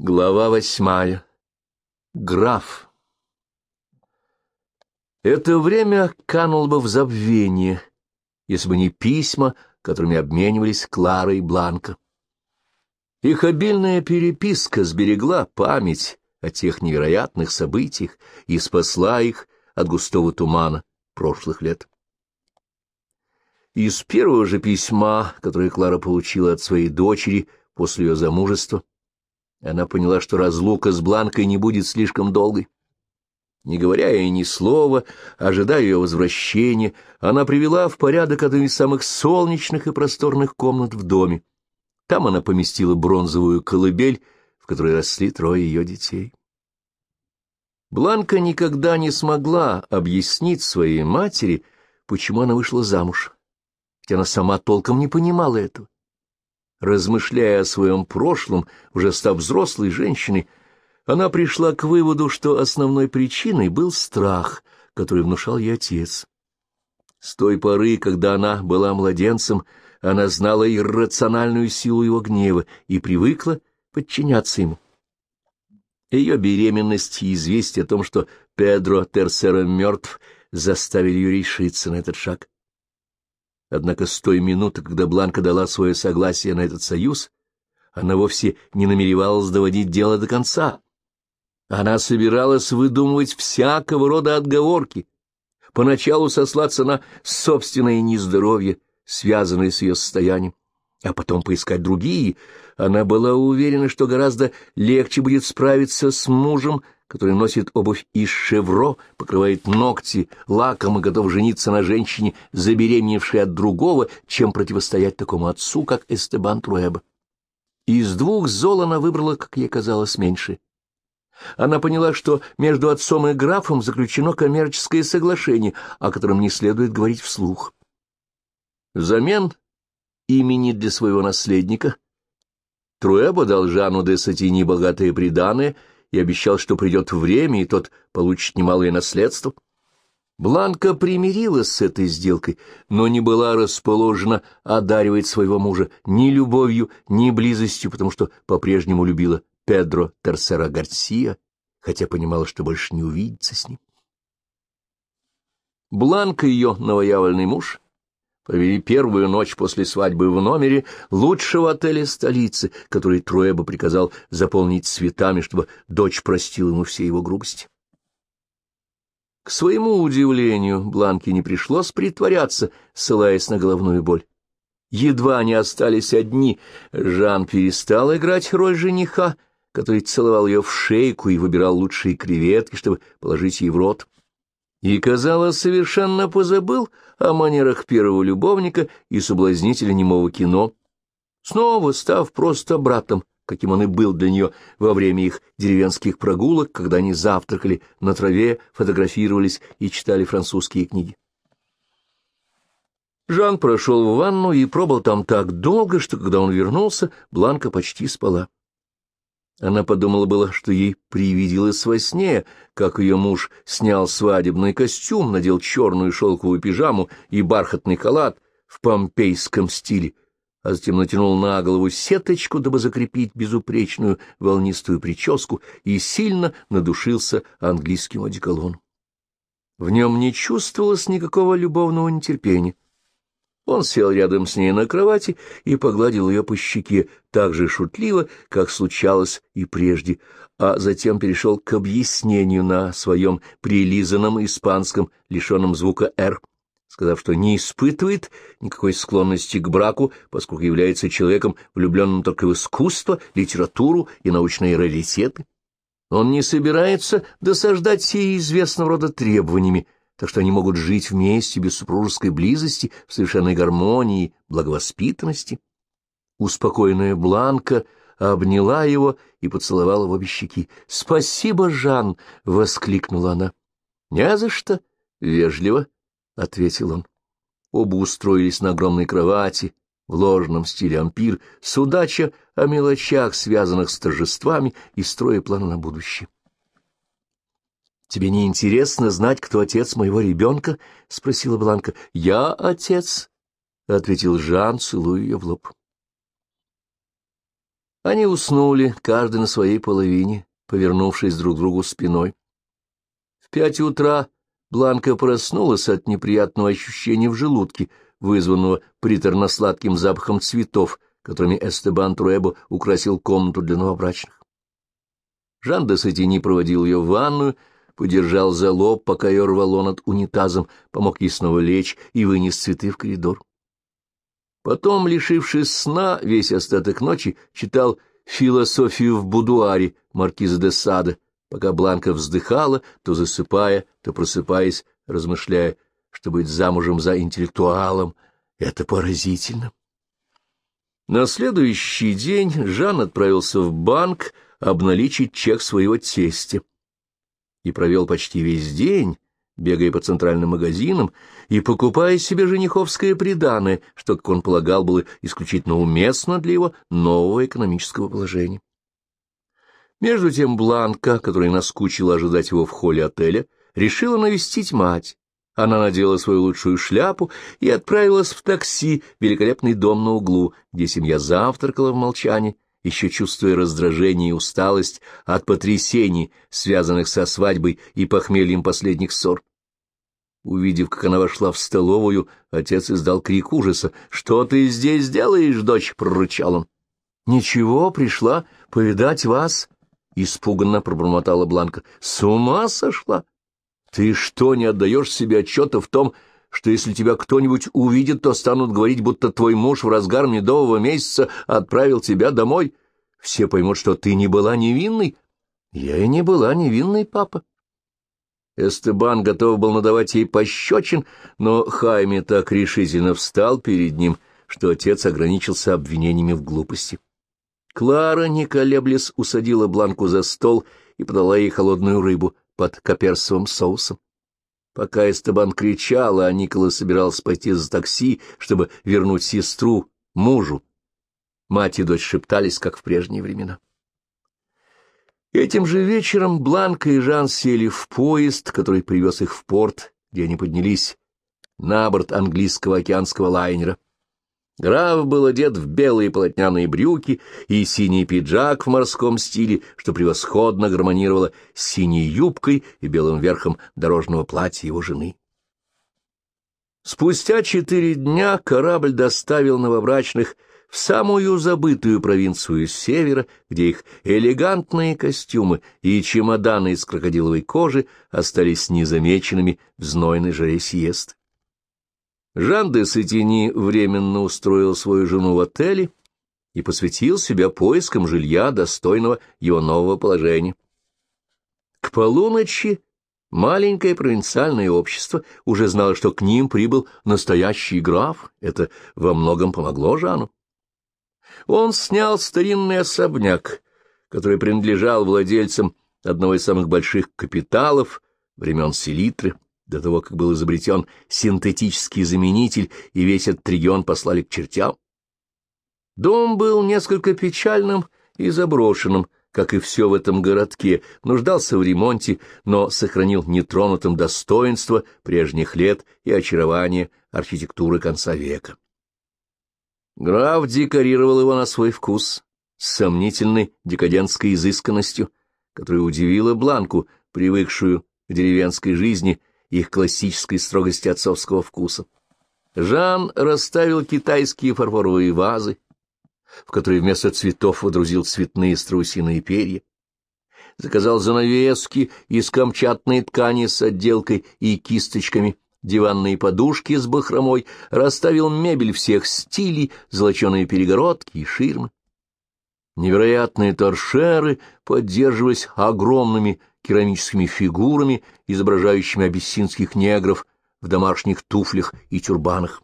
Глава восьмая. Граф. Это время кануло бы в забвение, если бы не письма, которыми обменивались Клара и Бланка. Их обильная переписка сберегла память о тех невероятных событиях и спасла их от густого тумана прошлых лет. Из первого же письма, которое Клара получила от своей дочери после ее замужества, она поняла, что разлука с Бланкой не будет слишком долгой. Не говоря ей ни слова, ожидая ее возвращения, она привела в порядок одну из самых солнечных и просторных комнат в доме. Там она поместила бронзовую колыбель, в которой росли трое ее детей. Бланка никогда не смогла объяснить своей матери, почему она вышла замуж, хотя она сама толком не понимала этого. Размышляя о своем прошлом, уже став взрослой женщиной, она пришла к выводу, что основной причиной был страх, который внушал ей отец. С той поры, когда она была младенцем, она знала иррациональную силу его гнева и привыкла подчиняться ему. Ее беременность и известие о том, что Педро Терсера мертв, заставили ее решиться на этот шаг. Однако с той минуты, когда Бланка дала свое согласие на этот союз, она вовсе не намеревалась доводить дело до конца. Она собиралась выдумывать всякого рода отговорки, поначалу сослаться на собственное нездоровье, связанное с ее состоянием, а потом поискать другие. Она была уверена, что гораздо легче будет справиться с мужем, который носит обувь из шевро, покрывает ногти лаком и готов жениться на женщине, забеременевшей от другого, чем противостоять такому отцу, как Эстебан Труэба. Из двух зол она выбрала, как ей казалось, меньше. Она поняла, что между отцом и графом заключено коммерческое соглашение, о котором не следует говорить вслух. Взамен имени для своего наследника Труэба дал Жану де Сатини богатые приданое — и обещал, что придет время, и тот получит немалое наследство. Бланка примирилась с этой сделкой, но не была расположена одаривать своего мужа ни любовью, ни близостью, потому что по-прежнему любила Педро Терсера Гарсия, хотя понимала, что больше не увидится с ним. Бланка, ее новоявленный муж, провели первую ночь после свадьбы в номере лучшего отеля столицы, который Труэба приказал заполнить цветами, чтобы дочь простила ему все его грубости. К своему удивлению, Бланке не пришлось притворяться, ссылаясь на головную боль. Едва они остались одни, Жан перестал играть роль жениха, который целовал ее в шейку и выбирал лучшие креветки, чтобы положить ей в рот и, казалось, совершенно позабыл о манерах первого любовника и соблазнителя немого кино, снова став просто братом, каким он и был для нее во время их деревенских прогулок, когда они завтракали на траве, фотографировались и читали французские книги. Жан прошел в ванну и пробыл там так долго, что, когда он вернулся, Бланка почти спала. Она подумала было, что ей привиделось во сне, как ее муж снял свадебный костюм, надел черную шелковую пижаму и бархатный халат в помпейском стиле, а затем натянул на голову сеточку, дабы закрепить безупречную волнистую прическу, и сильно надушился английским одеколоном. В нем не чувствовалось никакого любовного нетерпения. Он сел рядом с ней на кровати и погладил ее по щеке так же шутливо, как случалось и прежде, а затем перешел к объяснению на своем прилизанном испанском, лишенном звука «р», сказав, что не испытывает никакой склонности к браку, поскольку является человеком, влюбленным только в искусство, литературу и научные раритеты. Он не собирается досаждать сей известного рода требованиями, так что они могут жить вместе без супружеской близости, в совершенной гармонии, благовоспитанности. Успокоенная Бланка обняла его и поцеловала в обе щеки. — Спасибо, Жан! — воскликнула она. — Не за что, вежливо, — ответил он. Оба устроились на огромной кровати, в ложном стиле ампир, судача о мелочах, связанных с торжествами, и строя планы на будущее. Тебе не интересно знать, кто отец моего ребенка? — спросила Бланка. — Я отец, — ответил Жан, целуя ее в лоб. Они уснули, каждый на своей половине, повернувшись друг другу спиной. В пять утра Бланка проснулась от неприятного ощущения в желудке, вызванного приторно-сладким запахом цветов, которыми Эстебан Труэбо украсил комнату для новобрачных. Жан де Сатини проводил ее в ванную, подержал за лоб, пока ее рвало над унитазом, помог ей снова лечь и вынес цветы в коридор. Потом, лишившись сна, весь остаток ночи читал «Философию в будуаре» маркиза де Сада, пока Бланка вздыхала, то засыпая, то просыпаясь, размышляя, что быть замужем за интеллектуалом — это поразительно. На следующий день Жан отправился в банк обналичить чек своего тестя и провел почти весь день, бегая по центральным магазинам и покупая себе жениховское приданое, что, как он полагал, было исключительно уместно для его нового экономического положения. Между тем Бланка, которая наскучила ожидать его в холле отеля, решила навестить мать. Она надела свою лучшую шляпу и отправилась в такси в великолепный дом на углу, где семья завтракала в молчании, еще чувствуя раздражение и усталость от потрясений, связанных со свадьбой и похмельем последних ссор. Увидев, как она вошла в столовую, отец издал крик ужаса. — Что ты здесь делаешь, дочь? — прорычал он. — Ничего, пришла повидать вас, — испуганно пробормотала Бланка. — С ума сошла? Ты что, не отдаешь себе отчета в том, что если тебя кто-нибудь увидит, то станут говорить, будто твой муж в разгар медового месяца отправил тебя домой? Все поймут, что ты не была невинной. Я и не была невинной, папа. Эстебан готов был надавать ей пощечин, но Хайме так решительно встал перед ним, что отец ограничился обвинениями в глупости. Клара, не колеблясь, усадила Бланку за стол и подала ей холодную рыбу под каперсовым соусом. Пока Эстебан кричал, а Никола собирался пойти за такси, чтобы вернуть сестру мужу, мать и дочь шептались, как в прежние времена. Этим же вечером Бланка и Жан сели в поезд, который привез их в порт, где они поднялись на борт английского океанского лайнера. Граф был одет в белые полотняные брюки и синий пиджак в морском стиле, что превосходно гармонировало с синей юбкой и белым верхом дорожного платья его жены. Спустя четыре дня корабль доставил новобрачных в самую забытую провинцию севера, где их элегантные костюмы и чемоданы из крокодиловой кожи остались незамеченными в знойной жаре сиесты. Жан де Сатини временно устроил свою жену в отеле и посвятил себя поискам жилья, достойного его нового положения. К полуночи маленькое провинциальное общество уже знало, что к ним прибыл настоящий граф. Это во многом помогло Жану. Он снял старинный особняк, который принадлежал владельцам одного из самых больших капиталов времен селитры, до того, как был изобретен синтетический заменитель, и весь этот регион послали к чертям. Дом был несколько печальным и заброшенным, как и все в этом городке, нуждался в ремонте, но сохранил нетронутым достоинство прежних лет и очарование архитектуры конца века. Граф декорировал его на свой вкус, с сомнительной декадентской изысканностью, которая удивила Бланку, привыкшую к деревенской жизни и к классической строгости отцовского вкуса. Жан расставил китайские фарфоровые вазы, в которые вместо цветов водрузил цветные страусиные перья, заказал занавески из камчатной ткани с отделкой и кисточками диванные подушки с бахромой, расставил мебель всех стилей, золоченые перегородки и ширмы. Невероятные торшеры поддерживались огромными керамическими фигурами, изображающими абиссинских негров в домашних туфлях и тюрбанах.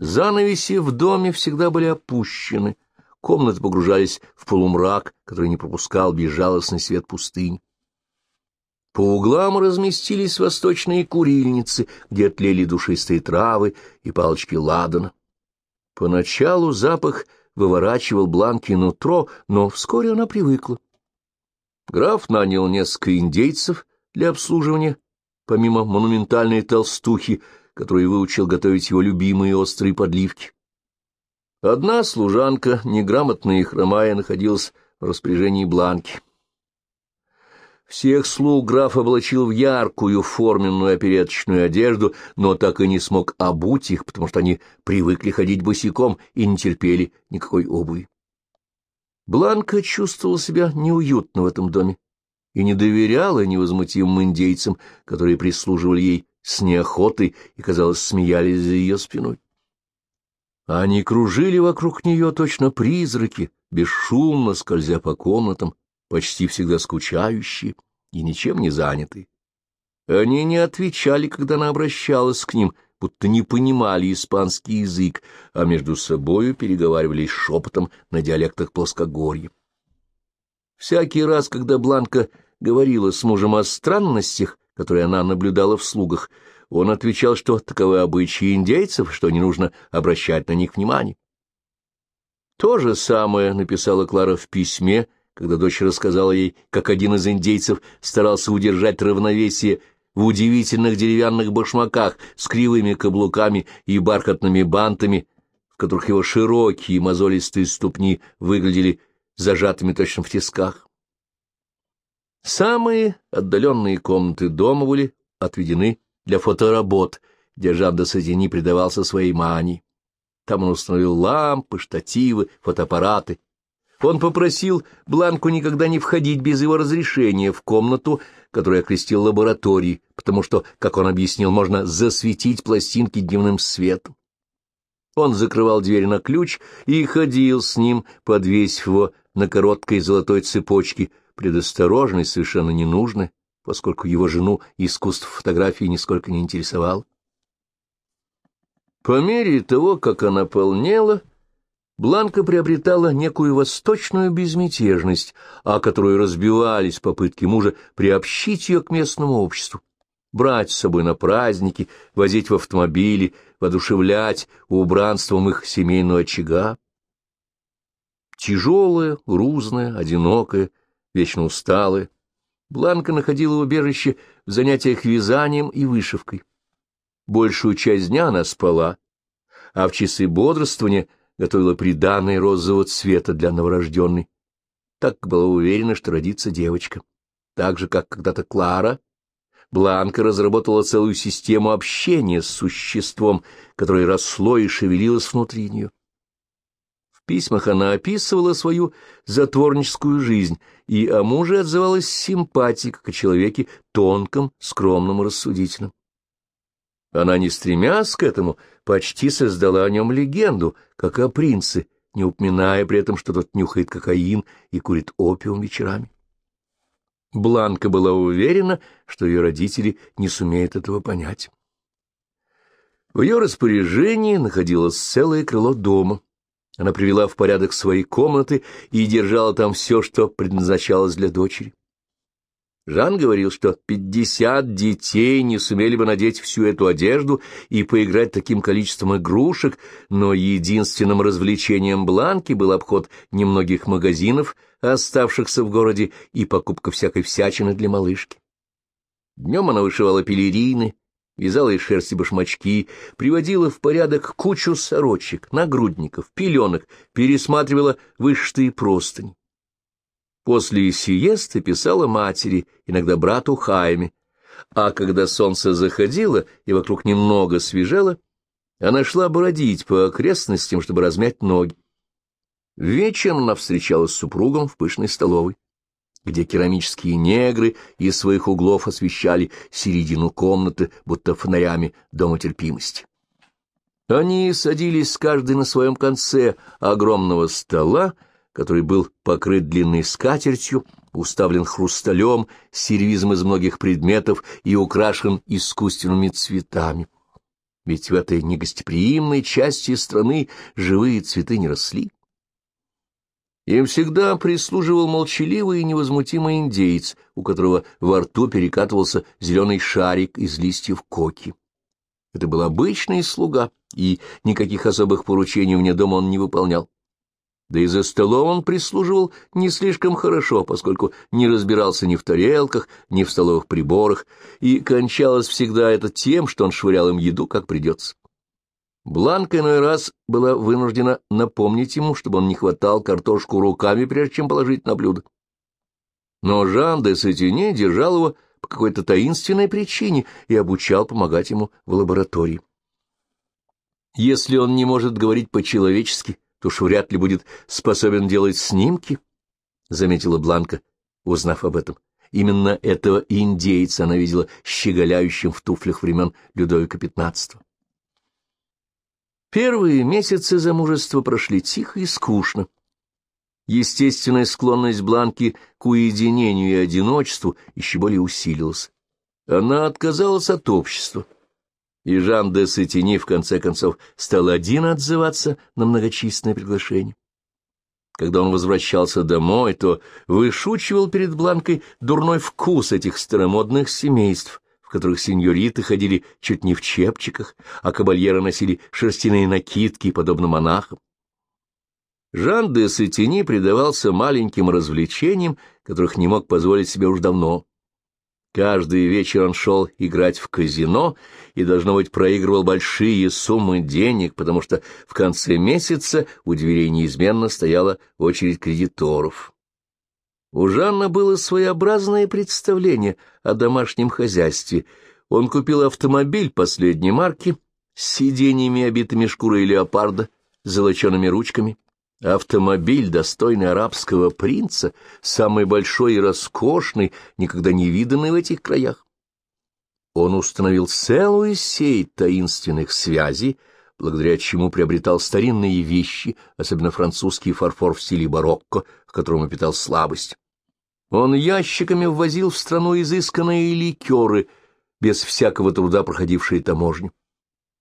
Занавеси в доме всегда были опущены, комнаты погружались в полумрак, который не пропускал безжалостный свет пустынь. По углам разместились восточные курильницы, где тлели душистые травы и палочки ладана. Поначалу запах выворачивал Бланки нутро, но вскоре она привыкла. Граф нанял несколько индейцев для обслуживания, помимо монументальной толстухи, которую выучил готовить его любимые острые подливки. Одна служанка, неграмотная и хромая, находилась в распоряжении Бланки. Всех слуг граф облачил в яркую форменную опереточную одежду, но так и не смог обуть их, потому что они привыкли ходить босиком и не терпели никакой обуви. Бланка чувствовала себя неуютно в этом доме и не доверяла невозмутимым индейцам, которые прислуживали ей с неохотой и, казалось, смеялись за ее спиной. Они кружили вокруг нее точно призраки, бесшумно скользя по комнатам, почти всегда скучающие и ничем не занятые. Они не отвечали, когда она обращалась к ним, будто не понимали испанский язык, а между собою переговаривались шепотом на диалектах плоскогорья. Всякий раз, когда Бланка говорила с мужем о странностях, которые она наблюдала в слугах, он отвечал, что таковы обычаи индейцев, что не нужно обращать на них внимание. То же самое написала Клара в письме, когда дочь рассказала ей, как один из индейцев старался удержать равновесие в удивительных деревянных башмаках с кривыми каблуками и бархатными бантами, в которых его широкие мозолистые ступни выглядели зажатыми точно в тисках. Самые отдаленные комнаты дома были отведены для фоторабот, где Жан де Садини предавался своей мании. Там он установил лампы, штативы, фотоаппараты, он попросил Бланку никогда не входить без его разрешения в комнату, которую окрестил лабораторией, потому что, как он объяснил, можно засветить пластинки дневным светом. Он закрывал дверь на ключ и ходил с ним, подвесив его на короткой золотой цепочке, предосторожной совершенно ненужной, поскольку его жену искусство фотографии нисколько не интересовало. По мере того, как она полнела, — Бланка приобретала некую восточную безмятежность, о которой разбивались попытки мужа приобщить ее к местному обществу, брать с собой на праздники, возить в автомобили, воодушевлять убранством их семейного очага. Тяжелая, грузная, одинокая, вечно усталая, Бланка находила убежище в занятиях вязанием и вышивкой. Большую часть дня она спала, а в часы бодрствования — готовила приданное розового цвета для новорожденной. Так была уверена, что родится девочка. Так же, как когда-то Клара, Бланка разработала целую систему общения с существом, которое росло и шевелилось внутри нее. В письмах она описывала свою затворническую жизнь и о муже отзывалась симпатией, о человеке тонком, скромном и рассудительном. Она, не стремясь к этому, почти создала о нем легенду, как о принце, не упоминая при этом, что тот нюхает кокаин и курит опиум вечерами. Бланка была уверена, что ее родители не сумеют этого понять. В ее распоряжении находилось целое крыло дома. Она привела в порядок свои комнаты и держала там все, что предназначалось для дочери. Жан говорил, что пятьдесят детей не сумели бы надеть всю эту одежду и поиграть таким количеством игрушек, но единственным развлечением Бланки был обход немногих магазинов, оставшихся в городе, и покупка всякой всячины для малышки. Днем она вышивала пелерины, вязала из шерсти башмачки, приводила в порядок кучу сорочек, нагрудников, пеленок, пересматривала вышитые простыни. После сиесты писала матери, иногда брату Хайме, а когда солнце заходило и вокруг немного свежело, она шла бродить по окрестностям, чтобы размять ноги. Вечером она встречалась с супругом в пышной столовой, где керамические негры из своих углов освещали середину комнаты, будто фонарями дома терпимости. Они садились каждый на своем конце огромного стола, который был покрыт длинной скатертью, уставлен хрусталем, сервизом из многих предметов и украшен искусственными цветами. Ведь в этой негостеприимной части страны живые цветы не росли. Им всегда прислуживал молчаливый и невозмутимый индейец, у которого во рту перекатывался зеленый шарик из листьев коки. Это был обычный слуга, и никаких особых поручений вне дома он не выполнял. Да и за столом он прислуживал не слишком хорошо, поскольку не разбирался ни в тарелках, ни в столовых приборах, и кончалось всегда это тем, что он швырял им еду, как придется. Бланка иной раз была вынуждена напомнить ему, чтобы он не хватал картошку руками, прежде чем положить на блюдо. Но Жан де Сатине держал его по какой-то таинственной причине и обучал помогать ему в лаборатории. Если он не может говорить по-человечески, то уж вряд ли будет способен делать снимки, — заметила Бланка, узнав об этом. Именно этого индейца она видела щеголяющим в туфлях времен Людовика XV. Первые месяцы замужества прошли тихо и скучно. Естественная склонность Бланки к уединению и одиночеству еще более усилилась. Она отказалась от общества. И Жан де Сатини, в конце концов, стал один отзываться на многочисленные приглашения. Когда он возвращался домой, то вышучивал перед Бланкой дурной вкус этих старомодных семейств, в которых сеньориты ходили чуть не в чепчиках, а кабальеры носили шерстяные накидки, подобно монахам. Жан де Сатини предавался маленьким развлечениям, которых не мог позволить себе уж давно. Каждый вечер он шел играть в казино и, должно быть, проигрывал большие суммы денег, потому что в конце месяца у дверей неизменно стояла очередь кредиторов. У Жанна было своеобразное представление о домашнем хозяйстве. Он купил автомобиль последней марки с сиденьями, обитыми шкурой леопарда, золочеными ручками, Автомобиль, достойный арабского принца, самый большой и роскошный, никогда не виданный в этих краях. Он установил целую сеть таинственных связей, благодаря чему приобретал старинные вещи, особенно французский фарфор в стиле барокко, к которому питал слабость. Он ящиками ввозил в страну изысканные ликеры, без всякого труда проходившие таможню.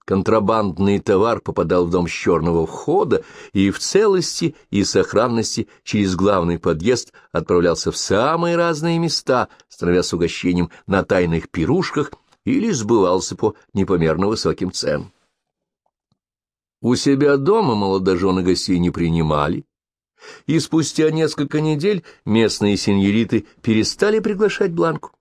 Контрабандный товар попадал в дом с черного входа и в целости и сохранности через главный подъезд отправлялся в самые разные места, становясь угощением на тайных пирушках или сбывался по непомерно высоким ценам. У себя дома молодожены гостей не принимали, и спустя несколько недель местные сеньориты перестали приглашать Бланку.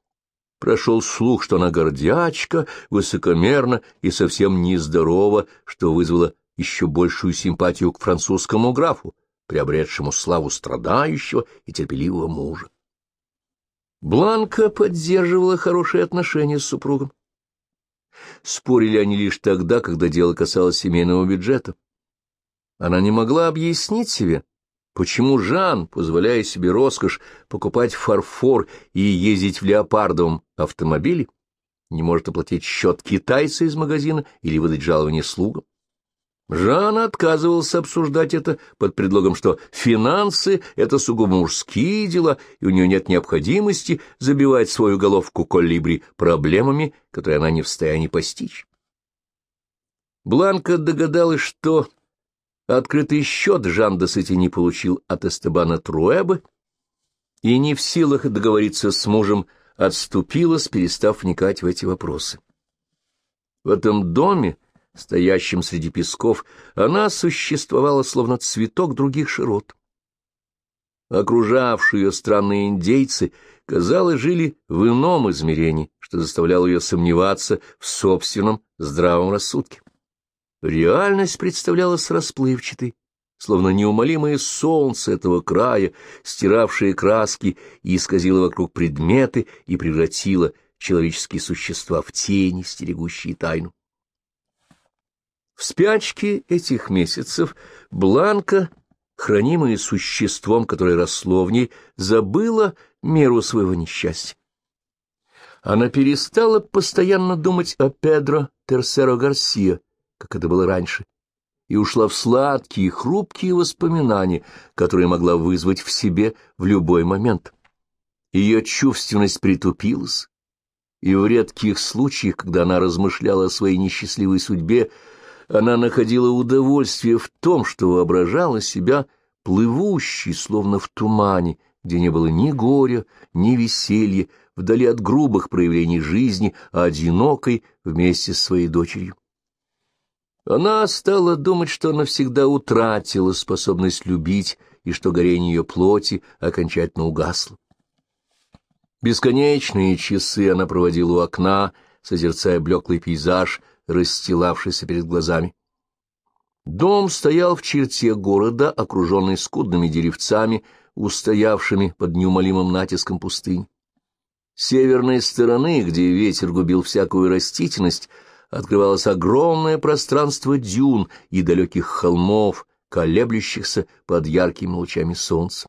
Прошел слух, что она гордячка, высокомерна и совсем нездорова, что вызвало еще большую симпатию к французскому графу, приобретшему славу страдающего и терпеливого мужа. Бланка поддерживала хорошие отношения с супругом. Спорили они лишь тогда, когда дело касалось семейного бюджета. Она не могла объяснить себе, Почему Жан, позволяя себе роскошь покупать фарфор и ездить в леопардовом автомобиле, не может оплатить счет китайца из магазина или выдать жалование слугам? Жан отказывался обсуждать это под предлогом, что финансы — это сугубо мужские дела, и у нее нет необходимости забивать свою головку колибри проблемами, которые она не в состоянии постичь. Бланка догадалась, что Открытый счет Жан де не получил от Эстебана Труэба и не в силах договориться с мужем, отступилась, перестав вникать в эти вопросы. В этом доме, стоящем среди песков, она существовала словно цветок других широт. Окружавшие ее странные индейцы, казалось, жили в ином измерении, что заставляло ее сомневаться в собственном здравом рассудке. Реальность представлялась расплывчатой, словно неумолимое солнце этого края, стиравшее краски и исказило вокруг предметы и превратило человеческие существа в тени, стерегущие тайну. В спячке этих месяцев Бланка, хранимая существом, которое росло в ней, забыла меру своего несчастья. Она перестала постоянно думать о Педро Терсеро Гарсия, как это было раньше, и ушла в сладкие, хрупкие воспоминания, которые могла вызвать в себе в любой момент. Ее чувственность притупилась, и в редких случаях, когда она размышляла о своей несчастливой судьбе, она находила удовольствие в том, что воображала себя плывущей, словно в тумане, где не было ни горя, ни веселья, вдали от грубых проявлений жизни, а одинокой вместе с своей дочерью. Она стала думать, что навсегда утратила способность любить и что горение ее плоти окончательно угасло. Бесконечные часы она проводила у окна, созерцая блеклый пейзаж, расстилавшийся перед глазами. Дом стоял в черте города, окруженный скудными деревцами, устоявшими под неумолимым натиском пустынь. С северной стороны, где ветер губил всякую растительность, открывалось огромное пространство дюн и далеких холмов, колеблющихся под яркими лучами солнца.